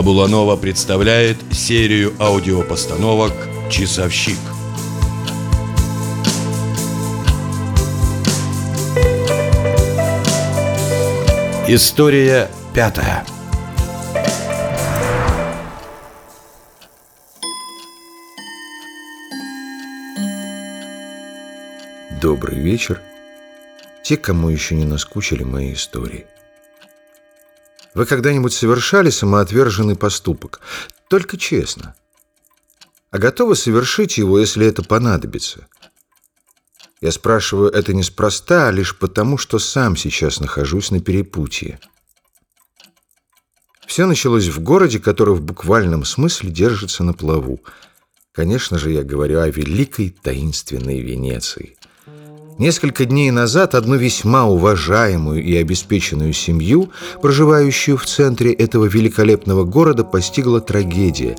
Фабула Нова представляет серию аудиопостановок «Часовщик». История пятая Добрый вечер. Те, кому еще не наскучили мои истории. Вы когда-нибудь совершали самоотверженный поступок? Только честно. А готовы совершить его, если это понадобится? Я спрашиваю это неспроста, а лишь потому, что сам сейчас нахожусь на перепутье. Все началось в городе, который в буквальном смысле держится на плаву. Конечно же, я говорю о великой таинственной Венеции. Несколько дней назад одну весьма уважаемую и обеспеченную семью, проживающую в центре этого великолепного города, постигла трагедия.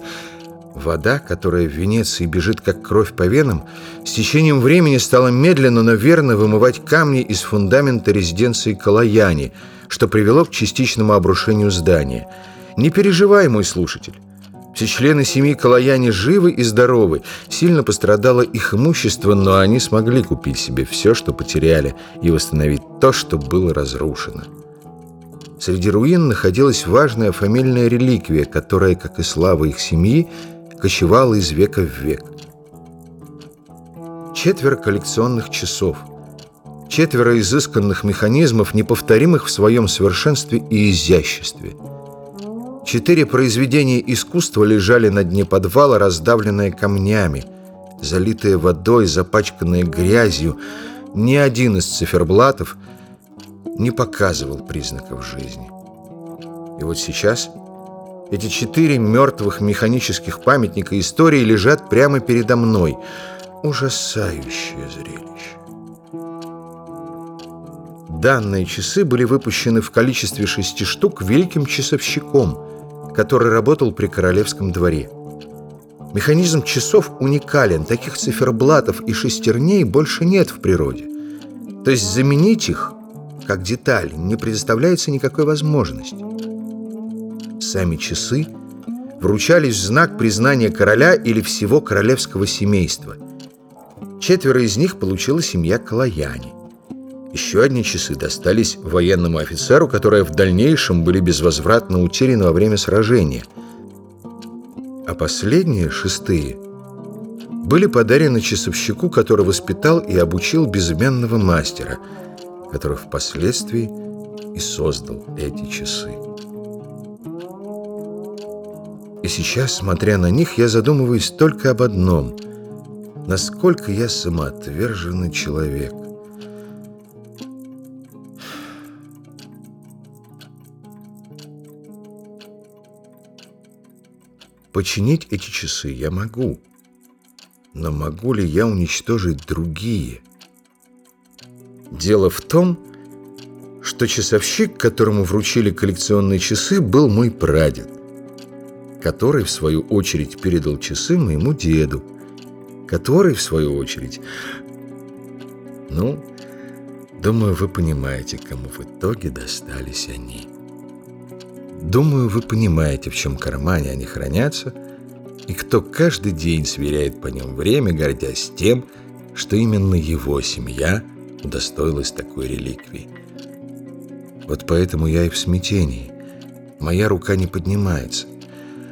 Вода, которая в Венеции бежит как кровь по венам, с течением времени стала медленно, но верно вымывать камни из фундамента резиденции Калаяни, что привело к частичному обрушению здания. Не переживай, мой слушатель. Все члены семьи Калаяни живы и здоровы. Сильно пострадало их имущество, но они смогли купить себе все, что потеряли, и восстановить то, что было разрушено. Среди руин находилась важная фамильная реликвия, которая, как и слава их семьи, кочевала из века в век. Четверо коллекционных часов, четверо изысканных механизмов, неповторимых в своем совершенстве и изяществе – Четыре произведения искусства лежали на дне подвала, раздавленные камнями, залитые водой, запачканные грязью. Ни один из циферблатов не показывал признаков жизни. И вот сейчас эти четыре мертвых механических памятника истории лежат прямо передо мной. Ужасающее зрелище. Данные часы были выпущены в количестве шести штук великим часовщиком – который работал при королевском дворе. Механизм часов уникален, таких циферблатов и шестерней больше нет в природе. То есть заменить их, как деталь, не предоставляется никакой возможности. Сами часы вручались в знак признания короля или всего королевского семейства. Четверо из них получила семья Калаяни. Еще одни часы достались военному офицеру, которые в дальнейшем были безвозвратно утеряны во время сражения. А последние, шестые, были подарены часовщику, который воспитал и обучил безымянного мастера, который впоследствии и создал эти часы. И сейчас, смотря на них, я задумываюсь только об одном – насколько я самоотверженный человек. Починить эти часы я могу. Но могу ли я уничтожить другие? Дело в том, что часовщик, которому вручили коллекционные часы, был мой прадед, который, в свою очередь, передал часы моему деду, который, в свою очередь... Ну, думаю, вы понимаете, кому в итоге достались они. Думаю, вы понимаете, в чем кармане они хранятся, и кто каждый день сверяет по ним время, гордясь тем, что именно его семья удостоилась такой реликвии. Вот поэтому я и в смятении. Моя рука не поднимается.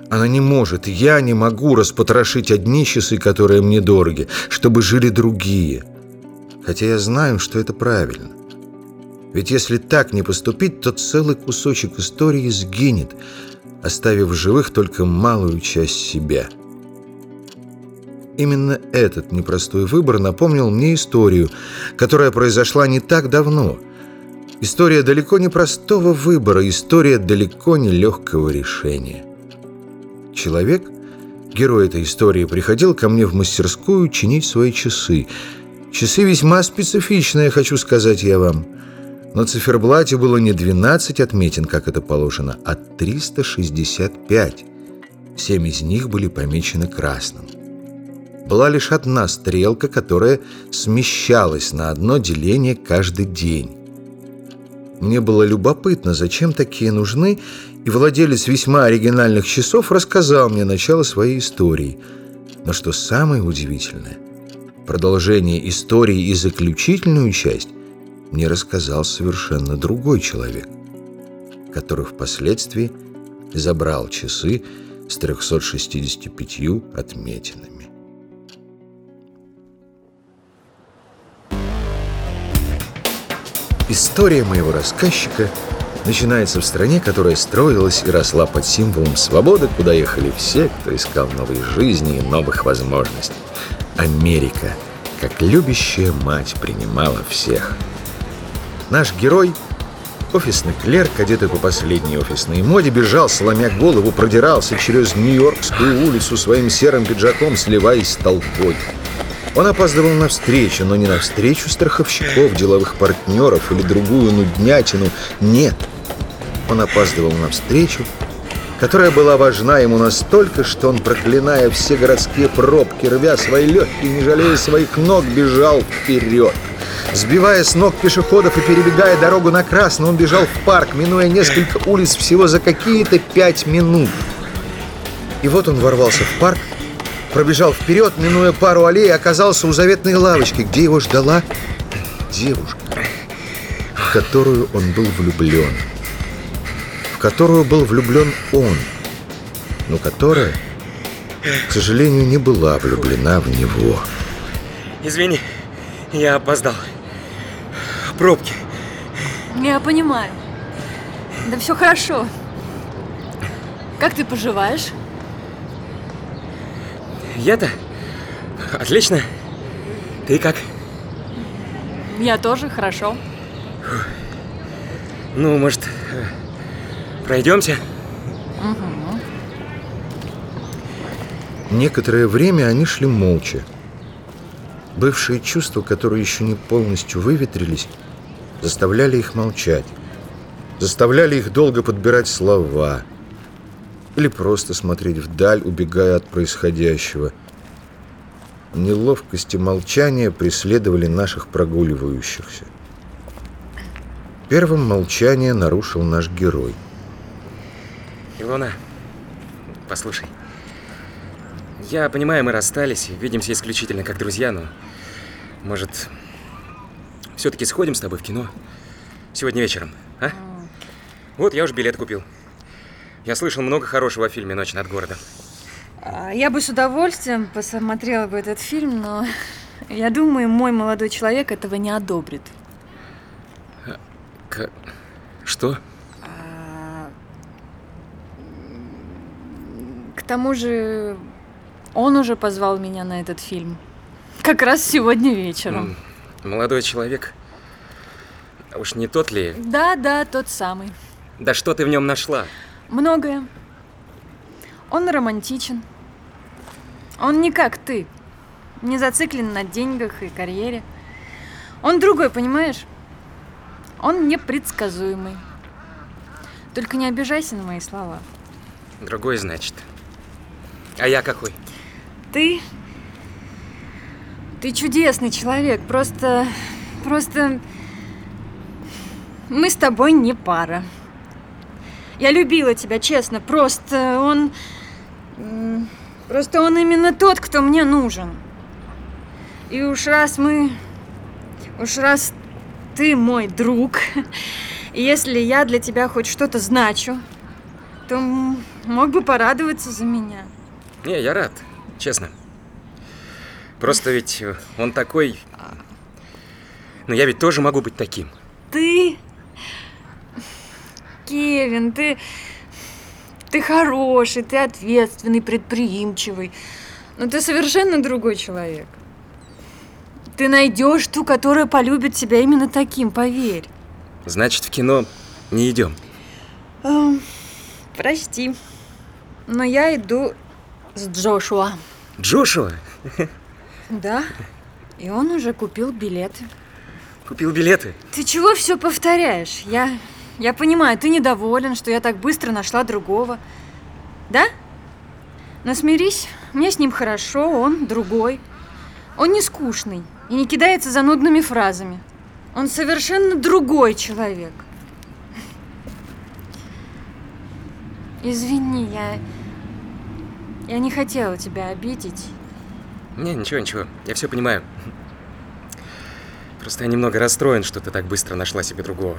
Она не может, я не могу распотрошить одни часы, которые мне дороги, чтобы жили другие. Хотя я знаю, что это правильно. Ведь если так не поступить, то целый кусочек истории сгинет, оставив в живых только малую часть себя. Именно этот непростой выбор напомнил мне историю, которая произошла не так давно. История далеко не простого выбора, история далеко не легкого решения. Человек, герой этой истории, приходил ко мне в мастерскую чинить свои часы. Часы весьма специфичные, хочу сказать я вам – на циферблате было не 12 отметин, как это положено, а 365. Семь из них были помечены красным. Была лишь одна стрелка, которая смещалась на одно деление каждый день. Мне было любопытно, зачем такие нужны, и владелец весьма оригинальных часов рассказал мне начало своей истории. Но что самое удивительное, продолжение истории и заключительную часть мне рассказал совершенно другой человек, который впоследствии забрал часы с 365 отметинами. История моего рассказчика начинается в стране, которая строилась и росла под символом свободы, куда ехали все, кто искал новой жизни и новых возможностей. Америка, как любящая мать, принимала всех. Наш герой, офисный клерк, одетый по последней офисной моде, бежал, сломя голову, продирался через Нью-Йоркскую улицу своим серым пиджаком, сливаясь с толпой. Он опаздывал на встречу, но не на встречу страховщиков, деловых партнеров или другую нуднятину. Нет, он опаздывал на встречу, которая была важна ему настолько, что он, проклиная все городские пробки, рвя свои легкие, не жалея своих ног, бежал вперед. Сбивая с ног пешеходов и перебегая дорогу на красный, он бежал в парк, минуя несколько улиц всего за какие-то пять минут. И вот он ворвался в парк, пробежал вперед, минуя пару аллей, оказался у заветной лавочки, где его ждала девушка, в которую он был влюблен. В которую был влюблен он, но которая, к сожалению, не была влюблена в него. Извини, я опоздал. Пробки. Я понимаю. Да все хорошо. Как ты поживаешь? Я-то? Отлично. Ты как? Я тоже хорошо. Ну, может, пройдемся? Некоторое время они шли молча. Бывшие чувства, которые еще не полностью выветрились, заставляли их молчать. Заставляли их долго подбирать слова. Или просто смотреть вдаль, убегая от происходящего. Неловкости молчания преследовали наших прогуливающихся. Первым молчание нарушил наш герой. Илона, послушай. Я понимаю, мы расстались, видимся исключительно как друзья, но... Может, все-таки сходим с тобой в кино? Сегодня вечером, а? Вот, я уже билет купил. Я слышал много хорошего о фильме «Ночь над городом». А, Я бы с удовольствием посмотрела бы этот фильм, но я думаю, мой молодой человек этого не одобрит. К... Что? А, К тому же, он уже позвал меня на этот фильм. Как раз сегодня вечером. Молодой человек? А Уж не тот ли? Да, да, тот самый. Да что ты в нем нашла? Многое. Он романтичен. Он не как ты. Не зациклен на деньгах и карьере. Он другой, понимаешь? Он непредсказуемый. Только не обижайся на мои слова. Другой, значит. А я какой? Ты... Ты чудесный человек. Просто... Просто... Мы с тобой не пара. Я любила тебя, честно. Просто он... Просто он именно тот, кто мне нужен. И уж раз мы... Уж раз ты мой друг, и если я для тебя хоть что-то значу, то мог бы порадоваться за меня. Не, я рад, честно. Просто ведь э, он такой... Но я ведь тоже могу быть таким. Ты... Кевин, ты... Ты хороший, ты ответственный, предприимчивый. Но ты совершенно другой человек. Ты найдешь ту, которая полюбит тебя именно таким, поверь. Значит, в кино не идем. Эм, прости, но я иду с Джошуа. Джошуа? Да. И он уже купил билеты. Купил билеты? Ты чего все повторяешь? Я, я понимаю, ты недоволен, что я так быстро нашла другого. Да? Но смирись, мне с ним хорошо, он другой. Он не скучный и не кидается занудными фразами. Он совершенно другой человек. Извини, я... Я не хотела тебя обидеть. Не, ничего, ничего, я все понимаю. Просто я немного расстроен, что ты так быстро нашла себе другого.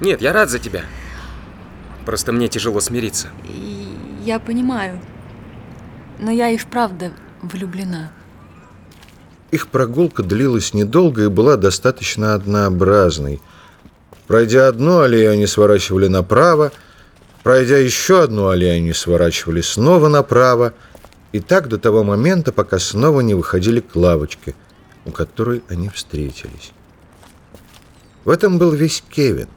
Нет, я рад за тебя. Просто мне тяжело смириться. И я понимаю. Но я и вправду влюблена. Их прогулка длилась недолго и была достаточно однообразной. Пройдя одну аллею, они сворачивали направо, пройдя еще одну аллею, они сворачивали снова направо, и так до того момента, пока снова не выходили к лавочке, у которой они встретились. В этом был весь Кевин.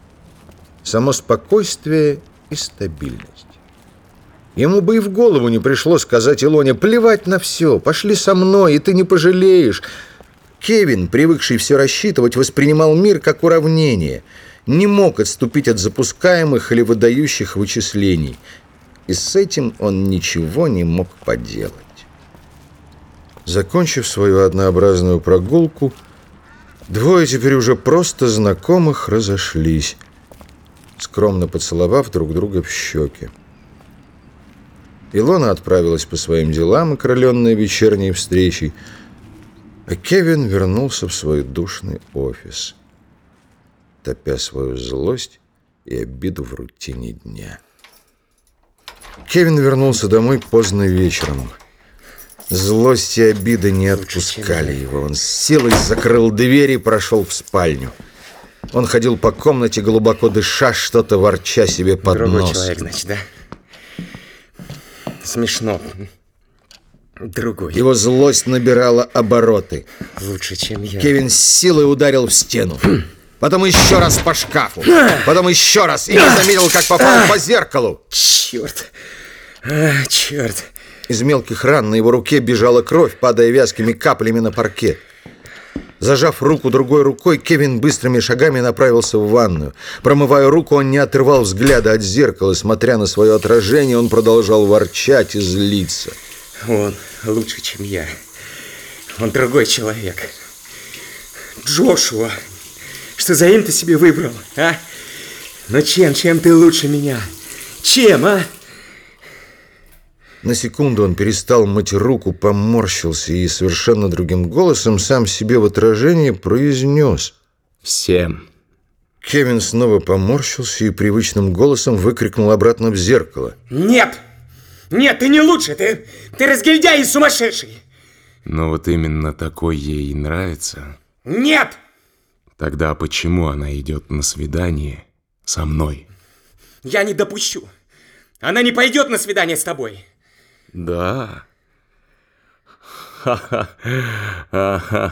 Само спокойствие и стабильность. Ему бы и в голову не пришло сказать Илоне, плевать на все, пошли со мной, и ты не пожалеешь. Кевин, привыкший все рассчитывать, воспринимал мир как уравнение, не мог отступить от запускаемых или выдающих вычислений, и с этим он ничего не мог поделать. Закончив свою однообразную прогулку, двое теперь уже просто знакомых разошлись, скромно поцеловав друг друга в щеки. Илона отправилась по своим делам, окрыленная вечерней встречей, а Кевин вернулся в свой душный офис, топя свою злость и обиду в рутине дня. Кевин вернулся домой поздно вечером. Злость и обида не отпускали его. Он с силой закрыл дверь и прошел в спальню. Он ходил по комнате, глубоко дыша, что-то ворча себе под Другой нос. человек, значит, да? Смешно. Другой. Его злость набирала обороты. Лучше, чем я. Кевин с силой ударил в стену. Потом еще раз по шкафу. Потом еще раз. И не заметил, как попал по зеркалу. Черт. А, черт. Из мелких ран на его руке бежала кровь, падая вязкими каплями на паркет. Зажав руку другой рукой, Кевин быстрыми шагами направился в ванную. Промывая руку, он не отрывал взгляда от зеркала. Смотря на свое отражение, он продолжал ворчать и злиться. Он лучше, чем я. Он другой человек. Джошуа. Что за имя ты себе выбрал, а? Ну чем, чем ты лучше меня? Чем, а? На секунду он перестал мыть руку, поморщился и совершенно другим голосом сам себе в отражении произнес. Всем. Кевин снова поморщился и привычным голосом выкрикнул обратно в зеркало. Нет! Нет, ты не лучше, ты, ты разгильдяй и сумасшедший! Но вот именно такой ей и нравится. Нет! Тогда почему она идет на свидание со мной? Я не допущу. Она не пойдет на свидание с тобой. Да. Ха-ха. Ага.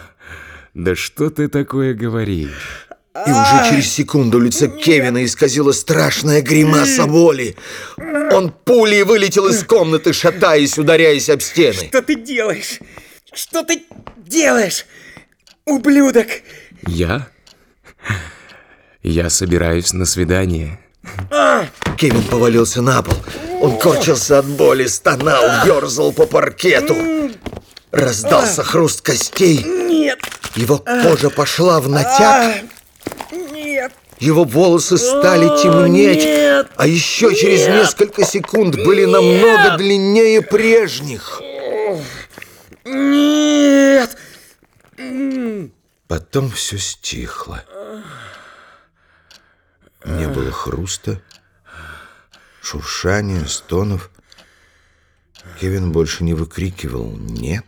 Да что ты такое говоришь? И уже через секунду лицо Кевина исказило страшная гримаса боли. Он пулей вылетел из комнаты, шатаясь, ударяясь об стены. Что ты делаешь? Что ты делаешь? Ублюдок! Я? Я собираюсь на свидание. Кевин повалился на пол. Он корчился от боли, стонал, ерзал по паркету. Раздался хруст костей. Нет! Его кожа пошла в натяг. Нет! Его волосы стали темнеть, а еще через несколько секунд были намного длиннее прежних. Нет! Потом все стихло. Не было хруста, шуршания, стонов. Кевин больше не выкрикивал «нет».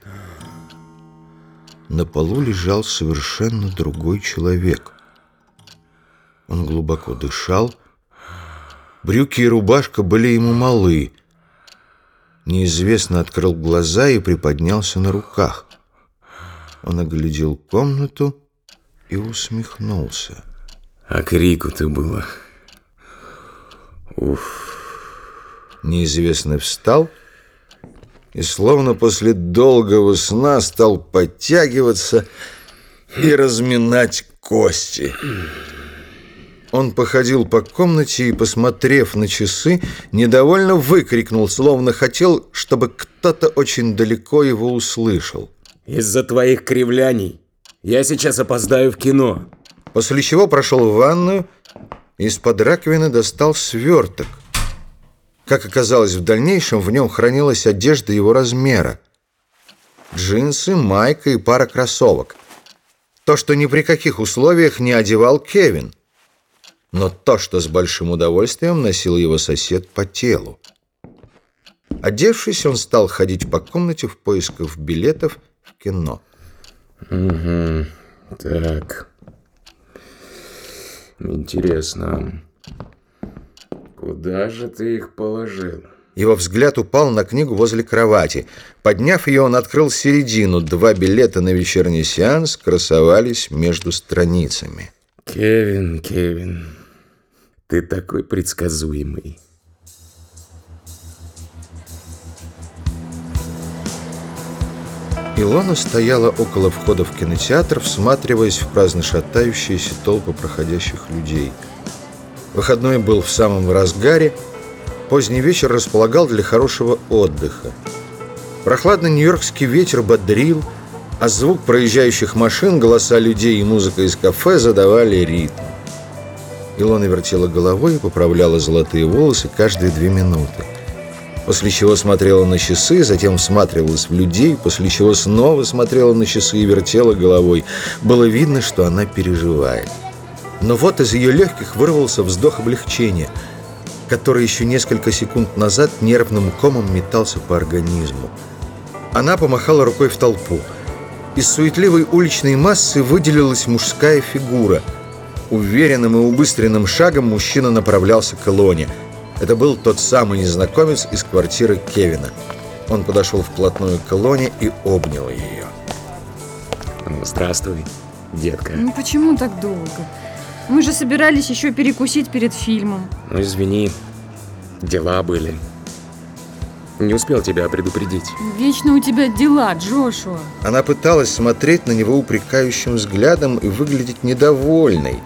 На полу лежал совершенно другой человек. Он глубоко дышал. Брюки и рубашка были ему малы. Неизвестно открыл глаза и приподнялся на руках. Он оглядел комнату и усмехнулся. А крику-то было. Неизвестный встал и, словно после долгого сна, стал подтягиваться и разминать кости. Он походил по комнате и, посмотрев на часы, недовольно выкрикнул, словно хотел, чтобы кто-то очень далеко его услышал. Из-за твоих кривляний я сейчас опоздаю в кино. После чего прошел в ванную и из-под раковины достал сверток, Как оказалось в дальнейшем, в нем хранилась одежда его размера. Джинсы, майка и пара кроссовок. То, что ни при каких условиях не одевал Кевин. Но то, что с большим удовольствием носил его сосед по телу. Одевшись, он стал ходить по комнате в поисках билетов в кино. Угу. Так. Интересно. Куда же ты их положил? Его взгляд упал на книгу возле кровати. Подняв ее, он открыл середину. Два билета на вечерний сеанс красовались между страницами. Кевин, Кевин, ты такой предсказуемый. Илона стояла около входа в кинотеатр, всматриваясь в праздно шатающиеся толпы проходящих людей. Выходной был в самом разгаре, поздний вечер располагал для хорошего отдыха. Прохладный нью-йоркский ветер бодрил, а звук проезжающих машин, голоса людей и музыка из кафе задавали ритм. Илона вертела головой и поправляла золотые волосы каждые две минуты после чего смотрела на часы, затем всматривалась в людей, после чего снова смотрела на часы и вертела головой. Было видно, что она переживает. Но вот из ее легких вырвался вздох облегчения, который еще несколько секунд назад нервным комом метался по организму. Она помахала рукой в толпу. Из суетливой уличной массы выделилась мужская фигура. Уверенным и убыстренным шагом мужчина направлялся к Илоне – это был тот самый незнакомец из квартиры Кевина. Он подошел вплотную к колонне и обнял ее. Ну, здравствуй, детка. Ну почему так долго? Мы же собирались еще перекусить перед фильмом. Ну извини, дела были. Не успел тебя предупредить. Вечно у тебя дела, Джошуа. Она пыталась смотреть на него упрекающим взглядом и выглядеть недовольной,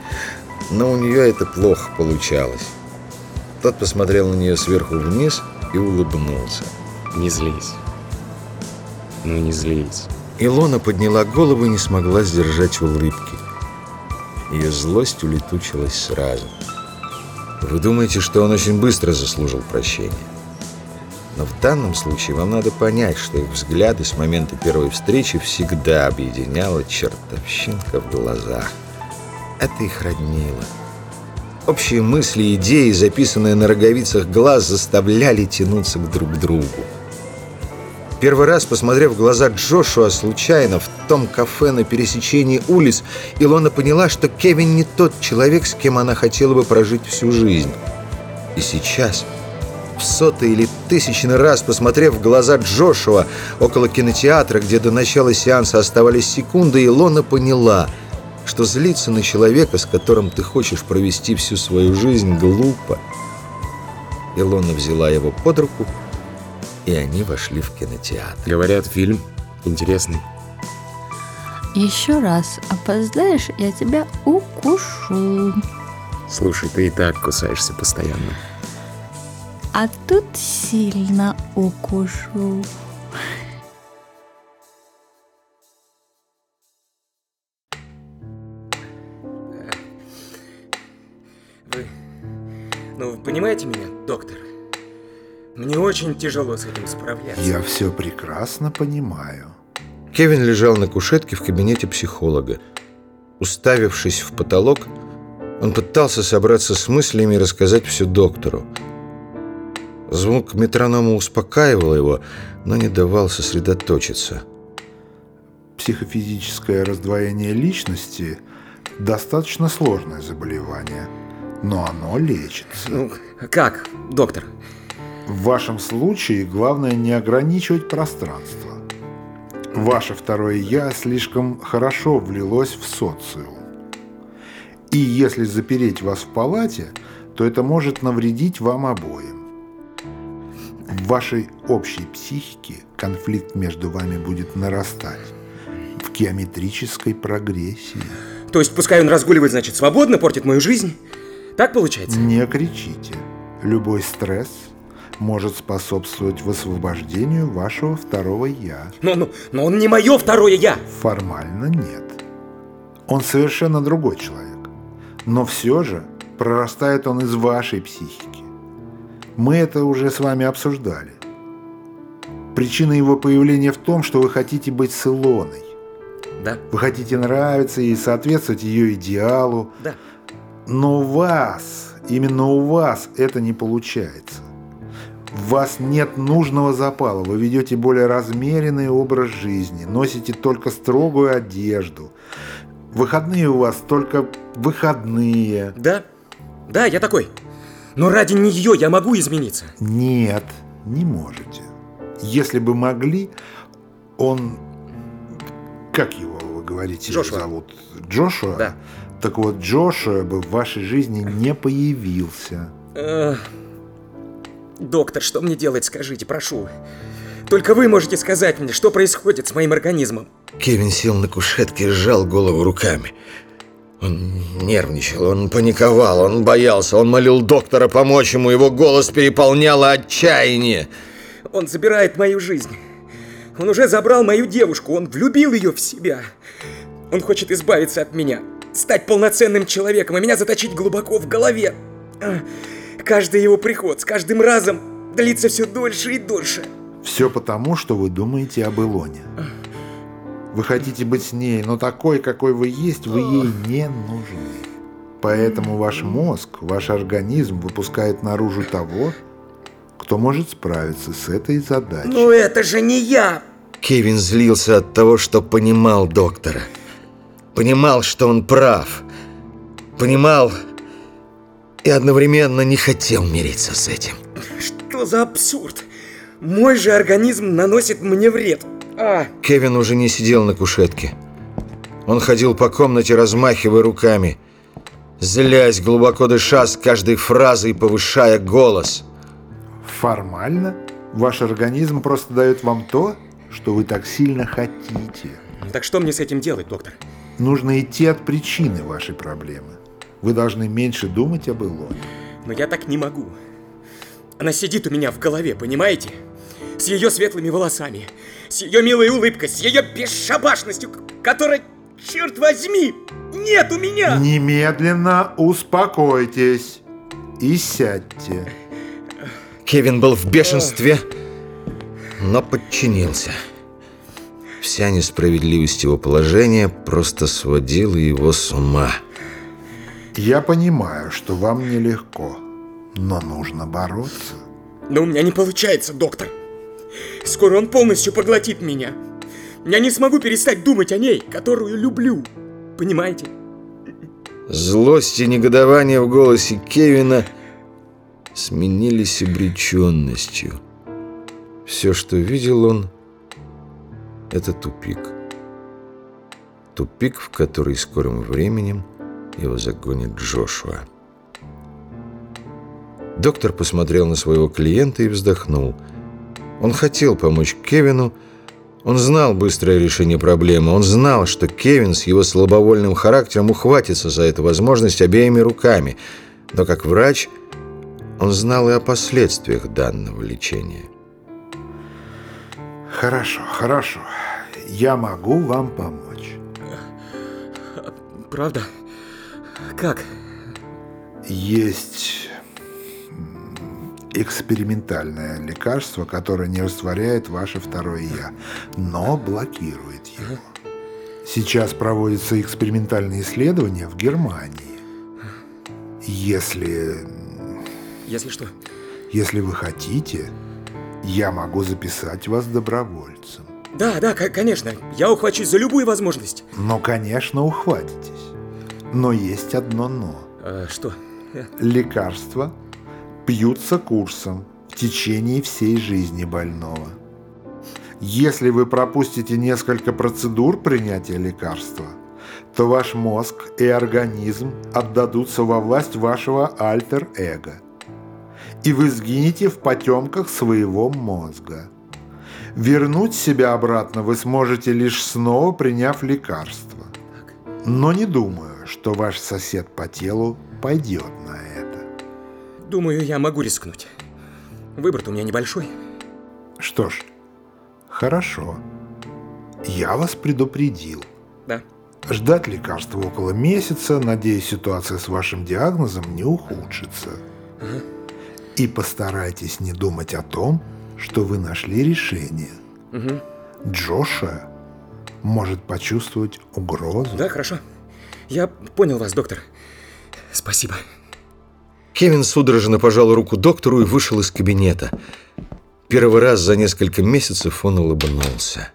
но у нее это плохо получалось. Тот посмотрел на нее сверху вниз и улыбнулся. Не злись. Ну, не злись. Илона подняла голову и не смогла сдержать улыбки. Ее злость улетучилась сразу. Вы думаете, что он очень быстро заслужил прощения? Но в данном случае вам надо понять, что их взгляды с момента первой встречи всегда объединяла чертовщинка в глазах. Это их роднило. Общие мысли и идеи, записанные на роговицах глаз, заставляли тянуться к друг другу. Первый раз, посмотрев в глаза Джошуа случайно в том кафе на пересечении улиц, Илона поняла, что Кевин не тот человек, с кем она хотела бы прожить всю жизнь. И сейчас, в сотый или тысячный раз, посмотрев в глаза Джошуа около кинотеатра, где до начала сеанса оставались секунды, Илона поняла – что злиться на человека, с которым ты хочешь провести всю свою жизнь, глупо. Илона взяла его под руку, и они вошли в кинотеатр. Говорят, фильм интересный. Еще раз опоздаешь, я тебя укушу. Слушай, ты и так кусаешься постоянно. А тут сильно укушу. Понимаете меня, доктор? Мне очень тяжело с этим справляться. Я все прекрасно понимаю. Кевин лежал на кушетке в кабинете психолога. Уставившись в потолок, он пытался собраться с мыслями и рассказать все доктору. Звук метронома успокаивал его, но не давал сосредоточиться. Психофизическое раздвоение личности – достаточно сложное заболевание – но оно лечится. Ну, как, доктор? В вашем случае главное не ограничивать пространство. Ваше второе «я» слишком хорошо влилось в социум. И если запереть вас в палате, то это может навредить вам обоим. В вашей общей психике конфликт между вами будет нарастать в геометрической прогрессии. То есть пускай он разгуливает, значит, свободно, портит мою жизнь? Так получается? Не кричите. Любой стресс может способствовать высвобождению вашего второго «я». Но, но, но он не мое второе «я». Формально нет. Он совершенно другой человек. Но все же прорастает он из вашей психики. Мы это уже с вами обсуждали. Причина его появления в том, что вы хотите быть с Илоной. Да, Вы хотите нравиться и соответствовать ее идеалу. да. Но у вас, именно у вас это не получается. В вас нет нужного запала, вы ведете более размеренный образ жизни, носите только строгую одежду. Выходные у вас только выходные. Да, да, я такой. Но ради нее я могу измениться. Нет, не можете. Если бы могли, он... Как его, вы говорите, Джошуа. зовут? Джошуа? Да. Так вот, Джошуа бы в вашей жизни не появился. Э, Доктор, что мне делать, скажите, прошу. Только вы можете сказать мне, что происходит с моим организмом. Кевин сел на кушетке и сжал голову руками. Он нервничал, он паниковал, он боялся, он молил доктора помочь ему, его голос переполняло отчаяние. Он забирает мою жизнь. Он уже забрал мою девушку, он влюбил ее в себя. Он хочет избавиться от меня, стать полноценным человеком и меня заточить глубоко в голове. А, Каждый его приход с каждым разом длится все дольше и дольше. Все потому, что вы думаете об Илоне. Вы хотите быть с ней, но такой, какой вы есть, вы ей не нужны. Поэтому ваш мозг, ваш организм выпускает наружу того, кто может справиться с этой задачей. Но это же не я! Кевин злился от того, что понимал доктора. Понимал, что он прав. Понимал и одновременно не хотел мириться с этим. Что за абсурд? Мой же организм наносит мне вред. А, Кевин уже не сидел на кушетке. Он ходил по комнате, размахивая руками, злясь, глубоко дыша с каждой фразой, повышая голос. Формально ваш организм просто дает вам то, что вы так сильно хотите. так что мне с этим делать, доктор? Нужно идти от причины вашей проблемы. Вы должны меньше думать об Илоне. Но я так не могу. Она сидит у меня в голове, понимаете? С ее светлыми волосами, с ее милой улыбкой, с ее бесшабашностью, к- которой, черт возьми, нет у меня! Немедленно успокойтесь и сядьте. Кевин был в бешенстве, но подчинился. Вся несправедливость его положения просто сводила его с ума. Я понимаю, что вам нелегко, но нужно бороться. Но у меня не получается, доктор. Скоро он полностью поглотит меня. Я не смогу перестать думать о ней, которую люблю. Понимаете? Злость и негодование в голосе Кевина сменились обреченностью. Все, что видел он, это тупик. Тупик, в который скорым временем его загонит Джошуа. Доктор посмотрел на своего клиента и вздохнул. Он хотел помочь Кевину, он знал быстрое решение проблемы, он знал, что Кевин с его слабовольным характером ухватится за эту возможность обеими руками, но как врач он знал и о последствиях данного лечения. Хорошо, хорошо. Я могу вам помочь. Правда? Как? Есть экспериментальное лекарство, которое не растворяет ваше второе «я», но блокирует его. Сейчас проводятся экспериментальные исследования в Германии. Если, Если что? если вы хотите, я могу записать вас добровольцем. Да, да, ко- конечно. Я ухвачусь за любую возможность. Но, конечно, ухватитесь. Но есть одно «но». А, что? Лекарства пьются курсом в течение всей жизни больного. Если вы пропустите несколько процедур принятия лекарства, то ваш мозг и организм отдадутся во власть вашего альтер-эго. И вы сгинете в потемках своего мозга. Вернуть себя обратно вы сможете лишь снова приняв лекарство. Но не думаю, что ваш сосед по телу пойдет на это. Думаю, я могу рискнуть. Выбор-то у меня небольшой. Что ж, хорошо. Я вас предупредил. Да. Ждать лекарства около месяца, надеюсь, ситуация с вашим диагнозом не ухудшится. И постарайтесь не думать о том, что вы нашли решение. Джоша может почувствовать угрозу. Да, хорошо. Я понял вас, доктор. Спасибо. Кевин судорожно пожал руку доктору и вышел из кабинета. Первый раз за несколько месяцев он улыбнулся.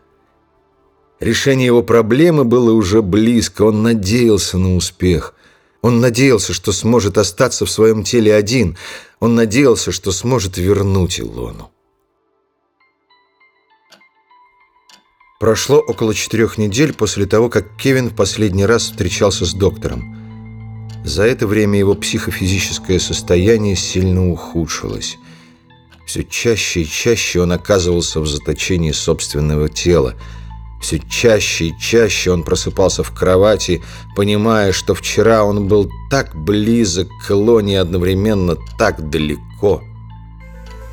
Решение его проблемы было уже близко, он надеялся на успех. Он надеялся, что сможет остаться в своем теле один. Он надеялся, что сможет вернуть Илону. Прошло около четырех недель после того, как Кевин в последний раз встречался с доктором. За это время его психофизическое состояние сильно ухудшилось. Все чаще и чаще он оказывался в заточении собственного тела. Все чаще и чаще он просыпался в кровати, понимая, что вчера он был так близок к Илоне и одновременно так далеко.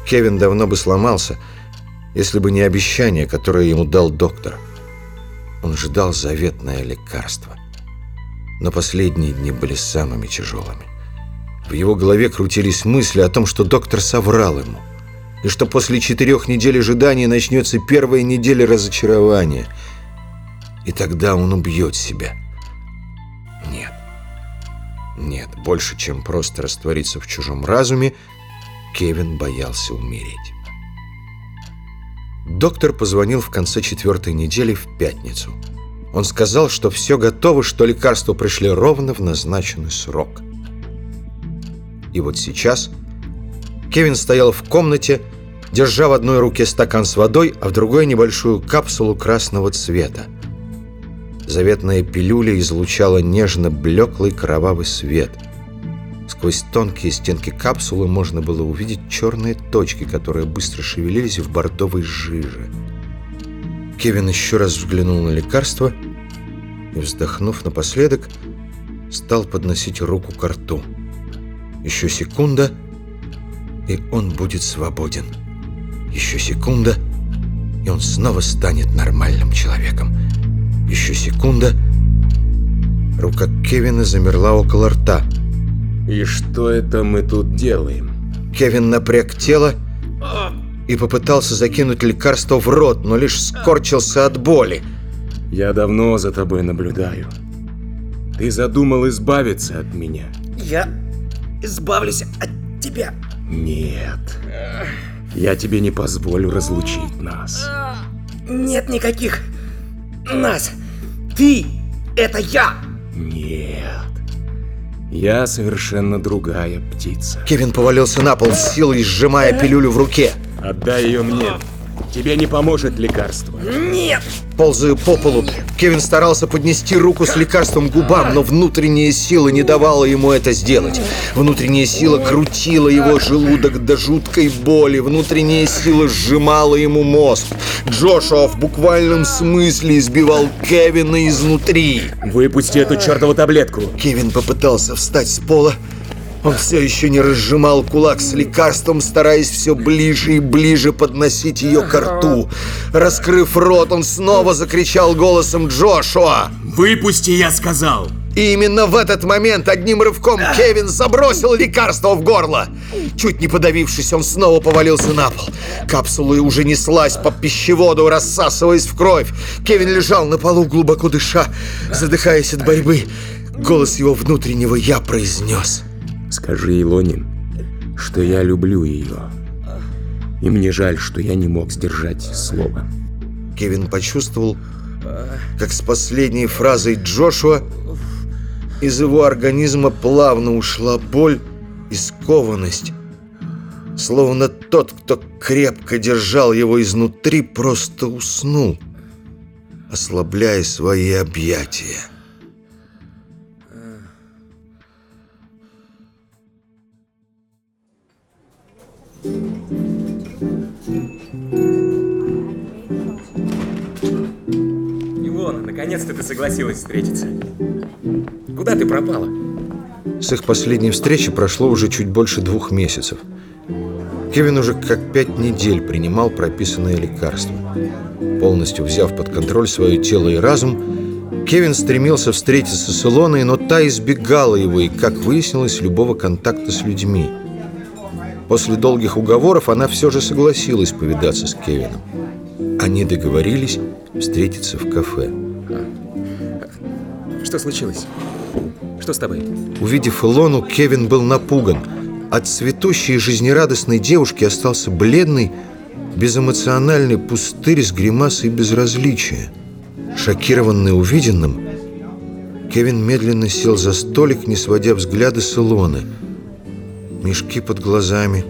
Кевин давно бы сломался, если бы не обещание, которое ему дал доктор. Он ждал заветное лекарство. Но последние дни были самыми тяжелыми. В его голове крутились мысли о том, что доктор соврал ему, и что после четырех недель ожидания начнется первая неделя разочарования. И тогда он убьет себя. Нет. Нет, больше, чем просто раствориться в чужом разуме, Кевин боялся умереть. Доктор позвонил в конце четвертой недели в пятницу. Он сказал, что все готово, что лекарства пришли ровно в назначенный срок. И вот сейчас Кевин стоял в комнате, держа в одной руке стакан с водой, а в другой небольшую капсулу красного цвета. Заветная пилюля излучала нежно-блеклый кровавый свет. Сквозь тонкие стенки капсулы можно было увидеть черные точки, которые быстро шевелились в бордовой жиже. Кевин еще раз взглянул на лекарство и, вздохнув напоследок, стал подносить руку к рту. Еще секунда, и он будет свободен. Еще секунда, и он снова станет нормальным человеком. Еще секунда. Рука Кевина замерла около рта. И что это мы тут делаем? Кевин напряг тело и попытался закинуть лекарство в рот, но лишь скорчился от боли. Я давно за тобой наблюдаю. Ты задумал избавиться от меня? Я избавлюсь от тебя. Нет. Я тебе не позволю разлучить нас. Нет никаких нас. Ты — это я. Нет. Я совершенно другая птица. Кевин повалился на пол с силой, сжимая пилюлю в руке. Отдай ее мне. Тебе не поможет лекарство. Нет. Ползая по полу, Кевин старался поднести руку с лекарством к губам, но внутренняя сила не давала ему это сделать. Внутренняя сила крутила его желудок до жуткой боли, внутренняя сила сжимала ему мозг. Джошуа в буквальном смысле избивал Кевина изнутри. Выпусти эту чертову таблетку. Кевин попытался встать с пола. Он все еще не разжимал кулак с лекарством, стараясь все ближе и ближе подносить ее к рту. Раскрыв рот, он снова закричал голосом Джошуа. Выпусти, я сказал. И именно в этот момент одним рывком Кевин забросил лекарство в горло. Чуть не подавившись, он снова повалился на пол. Капсула уже неслась по пищеводу, рассасываясь в кровь. Кевин лежал на полу, глубоко дыша, задыхаясь от борьбы. Голос его внутреннего «я» произнес. Скажи Илоне, что я люблю ее. И мне жаль, что я не мог сдержать слово. Кевин почувствовал, как с последней фразой Джошуа из его организма плавно ушла боль и скованность. Словно тот, кто крепко держал его изнутри, просто уснул, ослабляя свои объятия. Илона, наконец-то ты согласилась встретиться. Куда ты пропала? С их последней встречи прошло уже чуть больше двух месяцев. Кевин уже как пять недель принимал прописанное лекарство. Полностью взяв под контроль свое тело и разум, Кевин стремился встретиться с Илоной, но та избегала его и, как выяснилось, любого контакта с людьми. После долгих уговоров она все же согласилась повидаться с Кевином. Они договорились встретиться в кафе. Что случилось? Что с тобой? Увидев Илону, Кевин был напуган. От цветущей и жизнерадостной девушки остался бледный, безэмоциональный пустырь с гримасой безразличия. Шокированный увиденным, Кевин медленно сел за столик, не сводя взгляда с Илоны. Мешки под глазами,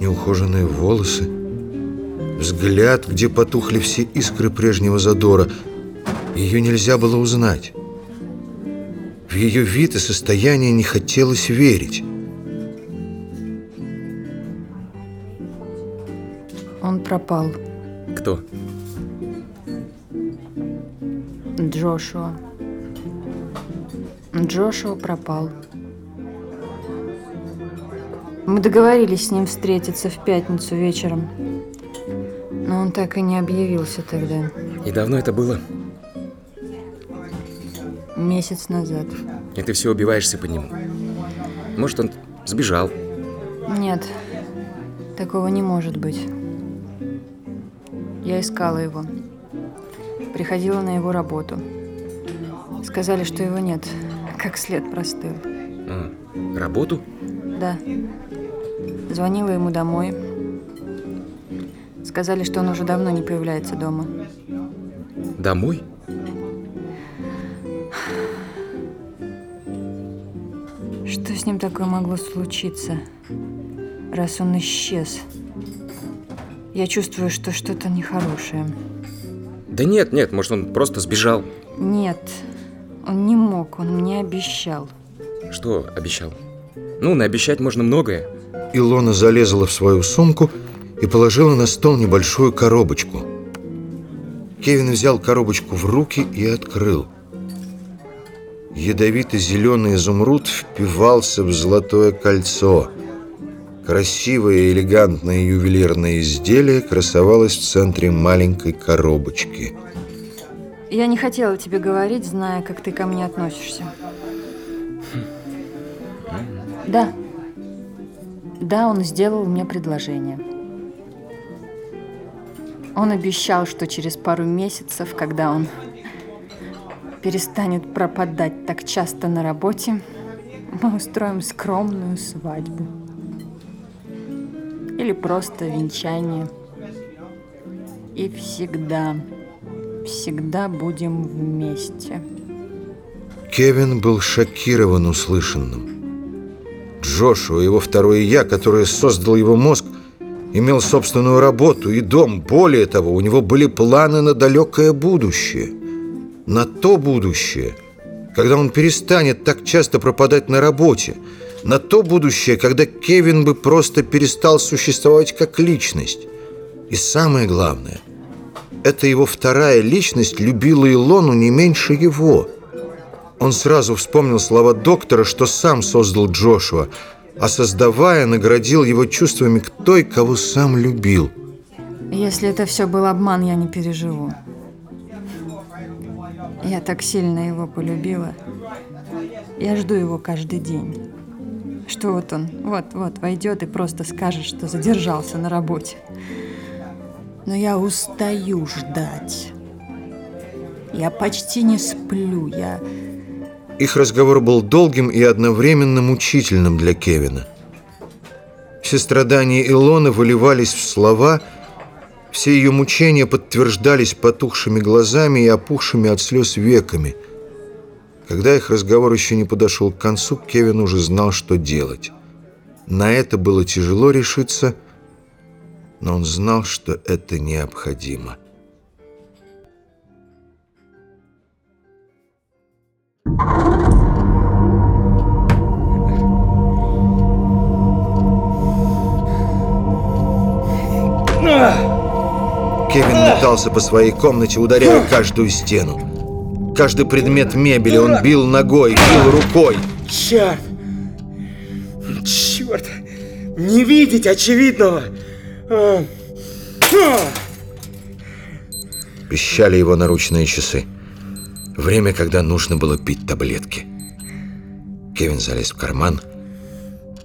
неухоженные волосы, взгляд, где потухли все искры прежнего задора. Ее нельзя было узнать. В ее вид и состояние не хотелось верить. Он пропал. Кто? Джошуа. Джошуа пропал. Мы договорились с ним встретиться в пятницу вечером. Но он так и не объявился тогда. И давно это было? Месяц назад. И ты все убиваешься по нему. Может, он сбежал? Нет, такого не может быть. Я искала его. Приходила на его работу. Сказали, что его нет. Как след простыл. А, работу? Да. Звонила ему домой. Сказали, что он уже давно не появляется дома. Домой? Что с ним такое могло случиться, раз он исчез? Я чувствую, что что-то нехорошее. Да нет, нет, может, он просто сбежал. Нет, он не мог, он мне обещал. Что обещал? Ну, наобещать можно многое. Илона залезла в свою сумку и положила на стол небольшую коробочку. Кевин взял коробочку в руки и открыл. Ядовито-зеленый изумруд впивался в золотое кольцо. Красивое и элегантное ювелирное изделие красовалось в центре маленькой коробочки. Я не хотела тебе говорить, зная, как ты ко мне относишься. Да. Да, он сделал мне предложение. Он обещал, что через пару месяцев, когда он перестанет пропадать так часто на работе, мы устроим скромную свадьбу. Или просто венчание. И всегда, всегда будем вместе. Кевин был шокирован услышанным. Джошуа, его второе «я», которое создал его мозг, имел собственную работу и дом. Более того, у него были планы на далекое будущее. На то будущее, когда он перестанет так часто пропадать на работе. На то будущее, когда Кевин бы просто перестал существовать как личность. И самое главное, эта его вторая личность любила Илону не меньше его. Он сразу вспомнил слова доктора, что сам создал Джошуа, а создавая, наградил его чувствами к той, кого сам любил. Если это все был обман, я не переживу. Я так сильно его полюбила. Я жду его каждый день. Что вот он, вот-вот, войдет и просто скажет, что задержался на работе. Но я устаю ждать. Я почти не сплю, я... Их разговор был долгим и одновременно мучительным для Кевина. Все страдания Илоны выливались в слова, все ее мучения подтверждались потухшими глазами и опухшими от слез веками. Когда их разговор еще не подошел к концу, Кевин уже знал, что делать. На это было тяжело решиться, но он знал, что это необходимо. Кевин метался по своей комнате, ударяя каждую стену. Каждый предмет мебели он бил ногой, бил рукой. Черт! Черт! Не видеть очевидного! А, а. Пищали его наручные часы. Время, когда нужно было пить таблетки. Кевин залез в карман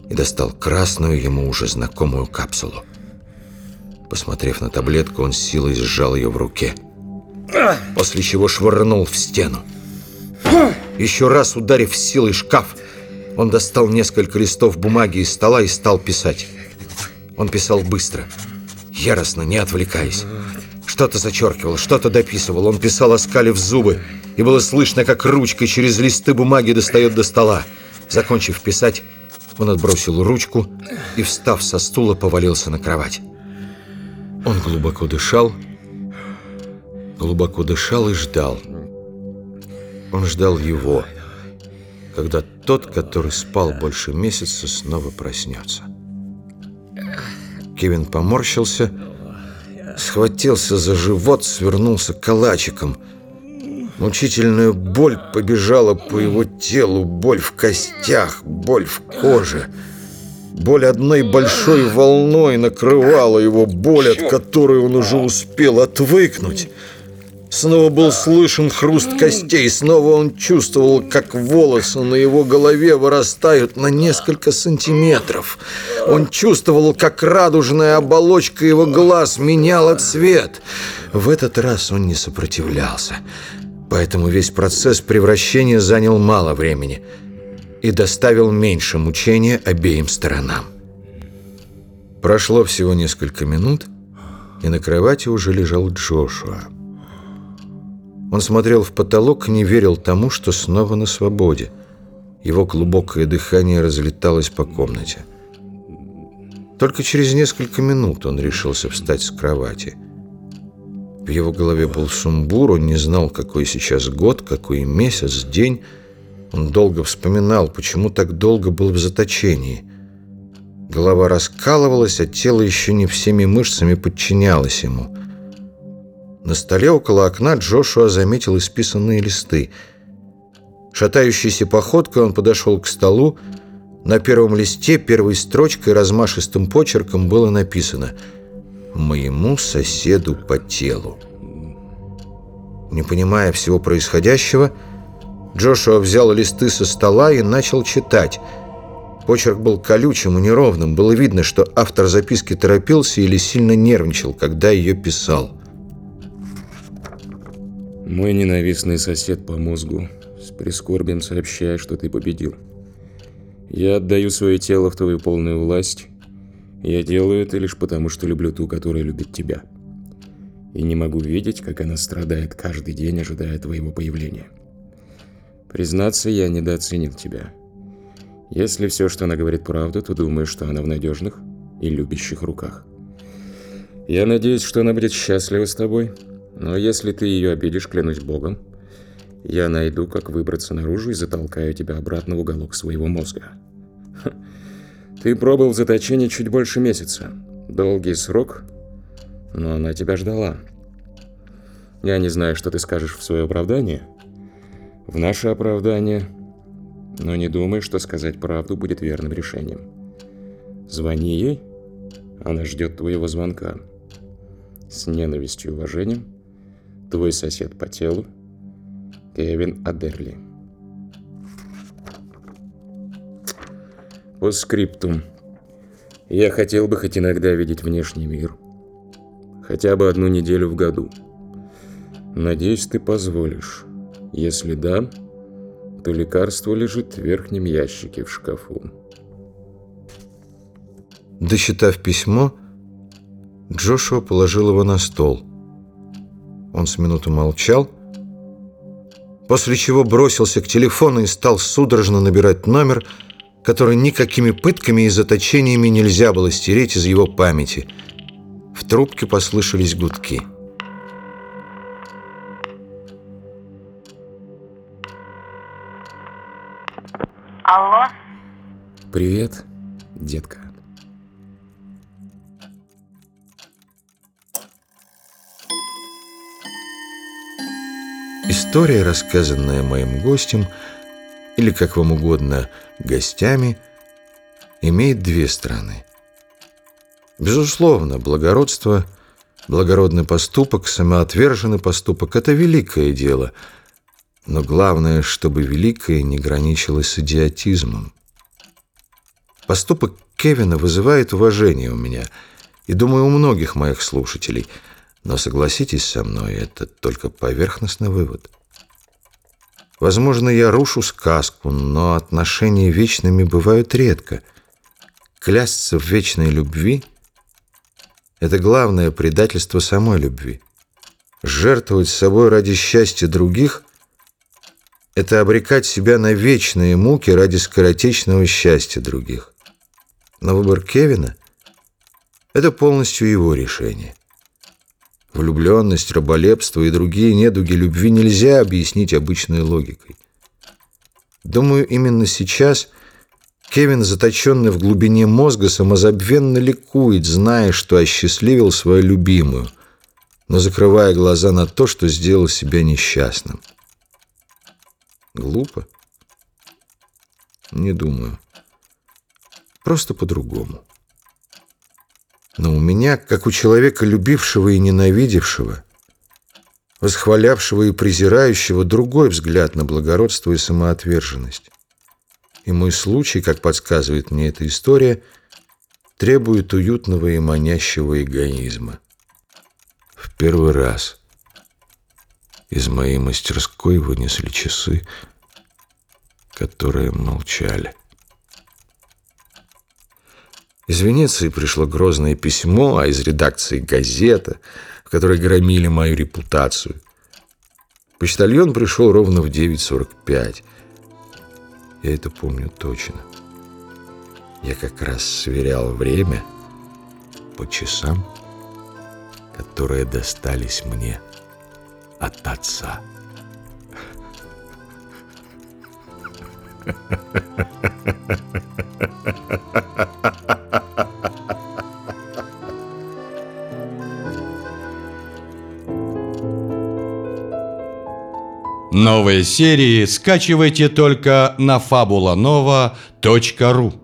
и достал красную ему уже знакомую капсулу. Посмотрев на таблетку, он силой сжал ее в руке, после чего швырнул в стену. Еще раз ударив силой шкаф, он достал несколько листов бумаги из стола и стал писать. Он писал быстро, яростно, не отвлекаясь. Что-то зачеркивал, что-то дописывал. Он писал, оскалив зубы, и было слышно, как ручкой через листы бумаги достает до стола. Закончив писать, он отбросил ручку и, встав со стула, повалился на кровать. Он глубоко дышал, глубоко дышал и ждал. Он ждал его, когда тот, который спал больше месяца, снова проснется. Кевин поморщился, схватился за живот, свернулся калачиком. Мучительная боль побежала по его телу, боль в костях, боль в коже. Боль одной большой волной накрывала его, боль, от которой он уже успел отвыкнуть. Снова был слышен хруст костей, снова он чувствовал, как волосы на его голове вырастают на несколько сантиметров. Он чувствовал, как радужная оболочка его глаз меняла цвет. В этот раз он не сопротивлялся, поэтому весь процесс превращения занял мало времени и доставил меньше мучения обеим сторонам. Прошло всего несколько минут, и на кровати уже лежал Джошуа. Он смотрел в потолок и не верил тому, что снова на свободе. Его глубокое дыхание разлеталось по комнате. Только через несколько минут он решился встать с кровати. В его голове был сумбур, он не знал, какой сейчас год, какой месяц, день. Он долго вспоминал, почему так долго был в заточении. Голова раскалывалась, а тело еще не всеми мышцами подчинялось ему. На столе около окна Джошуа заметил исписанные листы. Шатающейся походкой он подошел к столу. На первом листе первой строчкой размашистым почерком было написано «Моему соседу по телу». Не понимая всего происходящего, Джошуа взял листы со стола и начал читать. Почерк был колючим и неровным. Было видно, что автор записки торопился или сильно нервничал, когда ее писал. Мой ненавистный сосед по мозгу с прискорбием сообщает, что ты победил. Я отдаю свое тело в твою полную власть. Я делаю это лишь потому, что люблю ту, которая любит тебя. И не могу видеть, как она страдает каждый день, ожидая твоего появления. Признаться, я недооценил тебя. Если все, что она говорит, правда, то думаю, что она в надежных и любящих руках. Я надеюсь, что она будет счастлива с тобой, но если ты ее обидишь, клянусь богом, я найду, как выбраться наружу и затолкаю тебя обратно в уголок своего мозга. Ты пробыл в заточении чуть больше месяца. Долгий срок, но она тебя ждала. Я не знаю, что ты скажешь в свое оправдание. В наше оправдание, но не думай, что сказать правду будет верным решением. Звони ей, она ждет твоего звонка. С ненавистью и уважением, Твой сосед по телу Кевин Адерли. По скриптум. Я хотел бы хоть иногда видеть внешний мир. Хотя бы одну неделю в году. Надеюсь, ты позволишь. Если да, то лекарство лежит в верхнем ящике в шкафу. Досчитав письмо, Джошуа положил его на стол – он с минуту молчал, после чего бросился к телефону и стал судорожно набирать номер, который никакими пытками и заточениями нельзя было стереть из его памяти. В трубке послышались гудки. Алло? Привет, детка. История, рассказанная моим гостем, или, как вам угодно, гостями, имеет две стороны. Безусловно, благородство, благородный поступок, самоотверженный поступок – это великое дело, но главное, чтобы великое не граничило с идиотизмом. Поступок Кевина вызывает уважение у меня и, думаю, у многих моих слушателей. Но согласитесь со мной, это только поверхностный вывод. Возможно, я рушу сказку, но отношения вечными бывают редко. Клясться в вечной любви – это главное предательство самой любви. Жертвовать собой ради счастья других – это обрекать себя на вечные муки ради скоротечного счастья других. Но выбор Кевина – это полностью его решение. Влюбленность, раболепство и другие недуги любви нельзя объяснить обычной логикой. Думаю, именно сейчас Кевин, заточенный в глубине мозга, самозабвенно ликует, зная, что осчастливил свою любимую, но закрывая глаза на то, что сделал себя несчастным. Глупо? Не думаю. Просто по-другому. Но у меня, как у человека, любившего и ненавидевшего, восхвалявшего и презирающего, другой взгляд на благородство и самоотверженность. И мой случай, как подсказывает мне эта история, требует уютного и манящего эгоизма. В первый раз из моей мастерской вынесли часы, которые молчали. Из Венеции пришло грозное письмо, а из редакции газета, в которой громили мою репутацию. Почтальон пришел ровно в 9.45. Я это помню точно. Я как раз сверял время по часам, которые достались мне от отца. Новые серии скачивайте только на fabulanova.ru